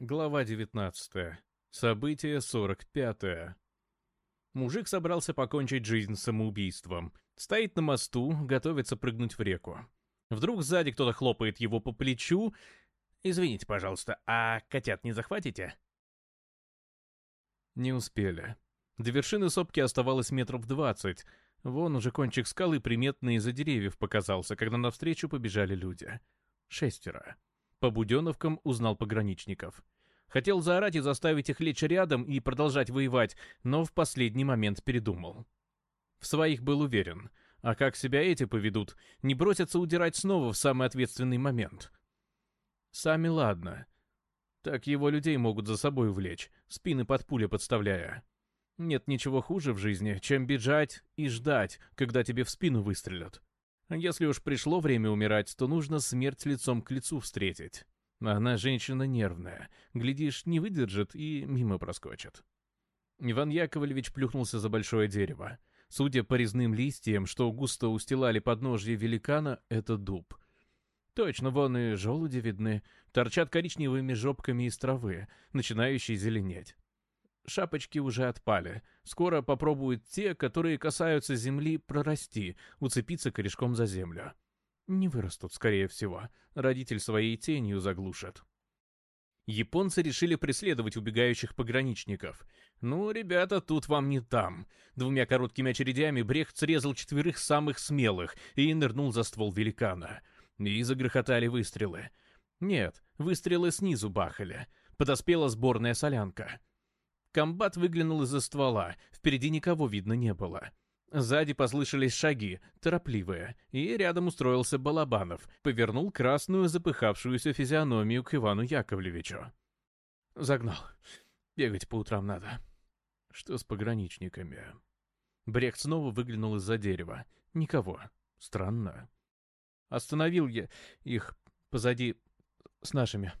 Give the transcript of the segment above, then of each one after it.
Глава 19. Событие 45. Мужик собрался покончить жизнь самоубийством. Стоит на мосту, готовится прыгнуть в реку. Вдруг сзади кто-то хлопает его по плечу. «Извините, пожалуйста, а котят не захватите?» Не успели. До вершины сопки оставалось метров двадцать. Вон уже кончик скалы приметный из-за деревьев показался, когда навстречу побежали люди. Шестеро. По Буденовкам узнал пограничников. Хотел заорать и заставить их лечь рядом и продолжать воевать, но в последний момент передумал. В своих был уверен. А как себя эти поведут? Не бросятся удирать снова в самый ответственный момент. Сами ладно. Так его людей могут за собой увлечь, спины под пули подставляя. Нет ничего хуже в жизни, чем бежать и ждать, когда тебе в спину выстрелят. Если уж пришло время умирать, то нужно смерть лицом к лицу встретить. Она женщина нервная. Глядишь, не выдержит и мимо проскочит. Иван Яковлевич плюхнулся за большое дерево. Судя по резным листьям, что густо устилали подножье великана, это дуб. Точно, вон и желуди видны. Торчат коричневыми жопками из травы, начинающей зеленеть шапочки уже отпали. Скоро попробуют те, которые касаются земли, прорасти, уцепиться корешком за землю. Не вырастут, скорее всего. Родитель своей тенью заглушат. Японцы решили преследовать убегающих пограничников. Ну, ребята, тут вам не там. Двумя короткими очередями Брехт срезал четверых самых смелых и нырнул за ствол великана. И загрохотали выстрелы. Нет, выстрелы снизу бахали. Подоспела сборная солянка. Комбат выглянул из-за ствола, впереди никого видно не было. Сзади послышались шаги, торопливые, и рядом устроился Балабанов, повернул красную запыхавшуюся физиономию к Ивану Яковлевичу. «Загнал. Бегать по утрам надо». «Что с пограничниками?» Брехт снова выглянул из-за дерева. «Никого. Странно». «Остановил я их позади с нашими».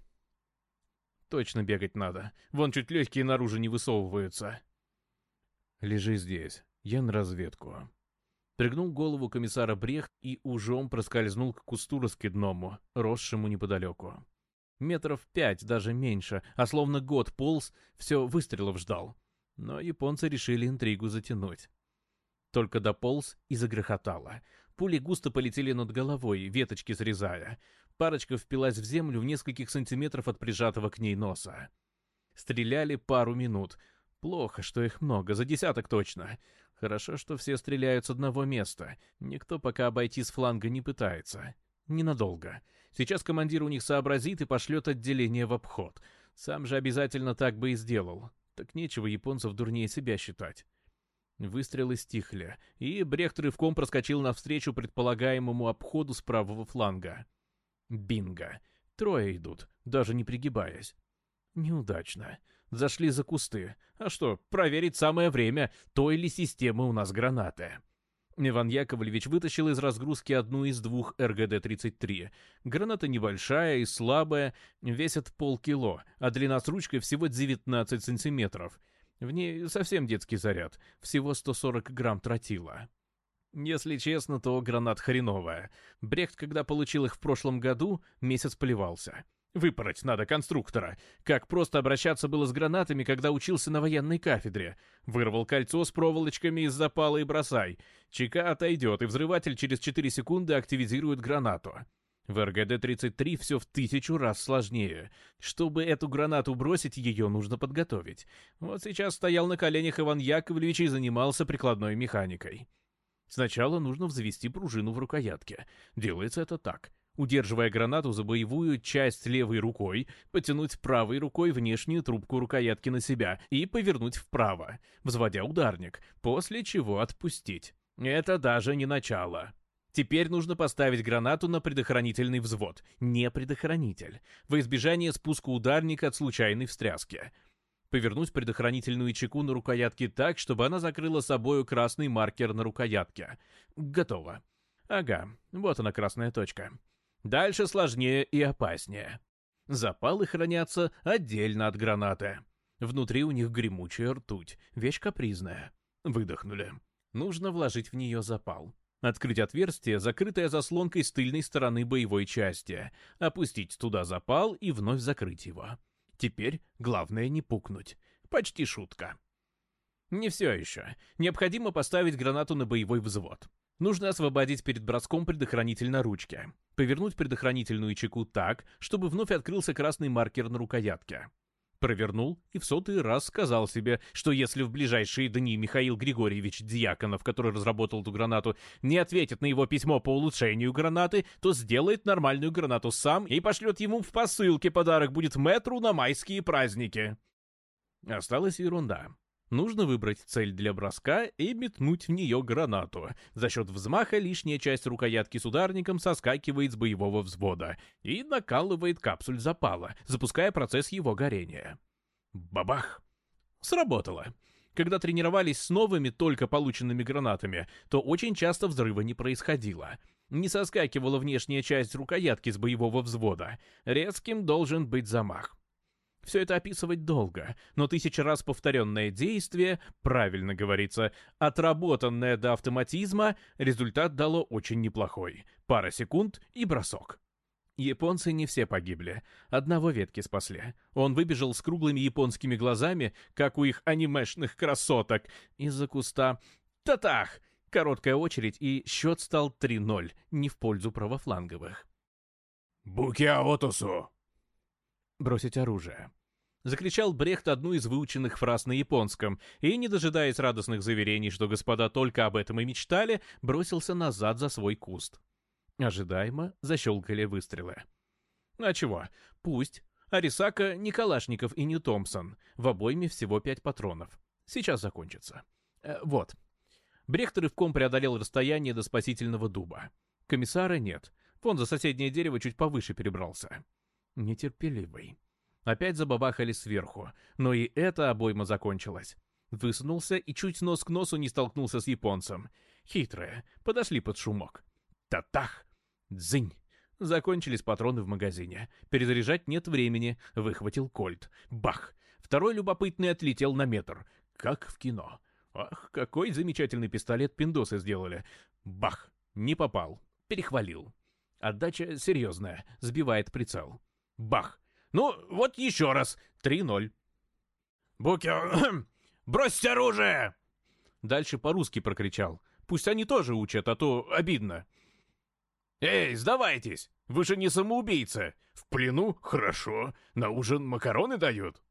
Точно бегать надо. Вон чуть легкие наружу не высовываются. Лежи здесь. Я на разведку. Пригнул голову комиссара Брехт и ужом проскользнул к кусту раскидному, росшему неподалеку. Метров пять, даже меньше, а словно год полз, все выстрелов ждал. Но японцы решили интригу затянуть. Только дополз и загрохотало. Пули густо полетели над головой, веточки срезая. Парочка впилась в землю в нескольких сантиметров от прижатого к ней носа. Стреляли пару минут. Плохо, что их много, за десяток точно. Хорошо, что все стреляют с одного места. Никто пока обойти с фланга не пытается. Ненадолго. Сейчас командир у них сообразит и пошлет отделение в обход. Сам же обязательно так бы и сделал. Так нечего японцев дурнее себя считать. Выстрелы стихли, и Брехт рывком проскочил навстречу предполагаемому обходу с правого фланга. Бинго. Трое идут, даже не пригибаясь. Неудачно. Зашли за кусты. А что, проверить самое время, той ли системы у нас гранаты. Иван Яковлевич вытащил из разгрузки одну из двух РГД-33. Граната небольшая и слабая, весит полкило, а длина с ручкой всего 19 сантиметров. В ней совсем детский заряд, всего 140 грамм тротила. Если честно, то гранат хреновая. Брехт, когда получил их в прошлом году, месяц плевался. Выпороть надо конструктора. Как просто обращаться было с гранатами, когда учился на военной кафедре. Вырвал кольцо с проволочками из запала и бросай. Чека отойдет, и взрыватель через 4 секунды активизирует гранату. В РГД-33 все в тысячу раз сложнее. Чтобы эту гранату бросить, ее нужно подготовить. Вот сейчас стоял на коленях Иван Яковлевич и занимался прикладной механикой. Сначала нужно взвести пружину в рукоятке. Делается это так. Удерживая гранату за боевую часть левой рукой, потянуть правой рукой внешнюю трубку рукоятки на себя и повернуть вправо, взводя ударник, после чего отпустить. Это даже не начало. Теперь нужно поставить гранату на предохранительный взвод, не предохранитель, во избежание спуска ударника от случайной встряски. Повернуть предохранительную чеку на рукоятке так, чтобы она закрыла собою красный маркер на рукоятке. Готово. Ага, вот она красная точка. Дальше сложнее и опаснее. Запалы хранятся отдельно от гранаты. Внутри у них гремучая ртуть, вещь капризная. Выдохнули. Нужно вложить в нее запал. Открыть отверстие, закрытое заслонкой с тыльной стороны боевой части. Опустить туда запал и вновь закрыть его. Теперь главное не пукнуть. Почти шутка. Не все еще. Необходимо поставить гранату на боевой взвод. Нужно освободить перед броском предохранитель на ручке. Повернуть предохранительную чеку так, чтобы вновь открылся красный маркер на рукоятке провернул и в сотый раз сказал себе, что если в ближайшие дни Михаил Григорьевич Дьяконов, который разработал эту гранату, не ответит на его письмо по улучшению гранаты, то сделает нормальную гранату сам и пошлет ему в посылке подарок будет метру на майские праздники. Осталась ерунда. Нужно выбрать цель для броска и метнуть в нее гранату. За счет взмаха лишняя часть рукоятки с ударником соскакивает с боевого взвода и накалывает капсуль запала, запуская процесс его горения. Бабах! Сработало. Когда тренировались с новыми, только полученными гранатами, то очень часто взрыва не происходило. Не соскакивала внешняя часть рукоятки с боевого взвода. Резким должен быть замах. Все это описывать долго, но тысячи раз повторенное действие, правильно говорится, отработанное до автоматизма, результат дало очень неплохой. Пара секунд и бросок. Японцы не все погибли. Одного ветки спасли. Он выбежал с круглыми японскими глазами, как у их анимешных красоток, из-за куста. Татах! Короткая очередь, и счет стал 3-0, не в пользу правофланговых. «Букиаотусу!» Бросить оружие закричал Брехт одну из выученных фраз на японском, и, не дожидаясь радостных заверений, что господа только об этом и мечтали, бросился назад за свой куст. Ожидаемо защелкали выстрелы. А чего? Пусть. Арисака, не Калашников и не Томпсон. В обойме всего пять патронов. Сейчас закончится. Э, вот. Брехт рывком преодолел расстояние до спасительного дуба. Комиссара нет. Фон за соседнее дерево чуть повыше перебрался. Нетерпеливый. Опять забабахали сверху, но и эта обойма закончилась. Высунулся и чуть нос к носу не столкнулся с японцем. Хитрые, подошли под шумок. Татах! Дзынь! Закончились патроны в магазине. Перезаряжать нет времени. Выхватил кольт. Бах! Второй любопытный отлетел на метр. Как в кино. Ах, какой замечательный пистолет пиндосы сделали. Бах! Не попал. Перехвалил. Отдача серьезная. Сбивает прицел. Бах! Ну, вот еще раз. 3-0. Букер, бросьте оружие! Дальше по-русски прокричал. Пусть они тоже учат, а то обидно. Эй, сдавайтесь! Вы же не самоубийца. В плену хорошо, на ужин макароны дают.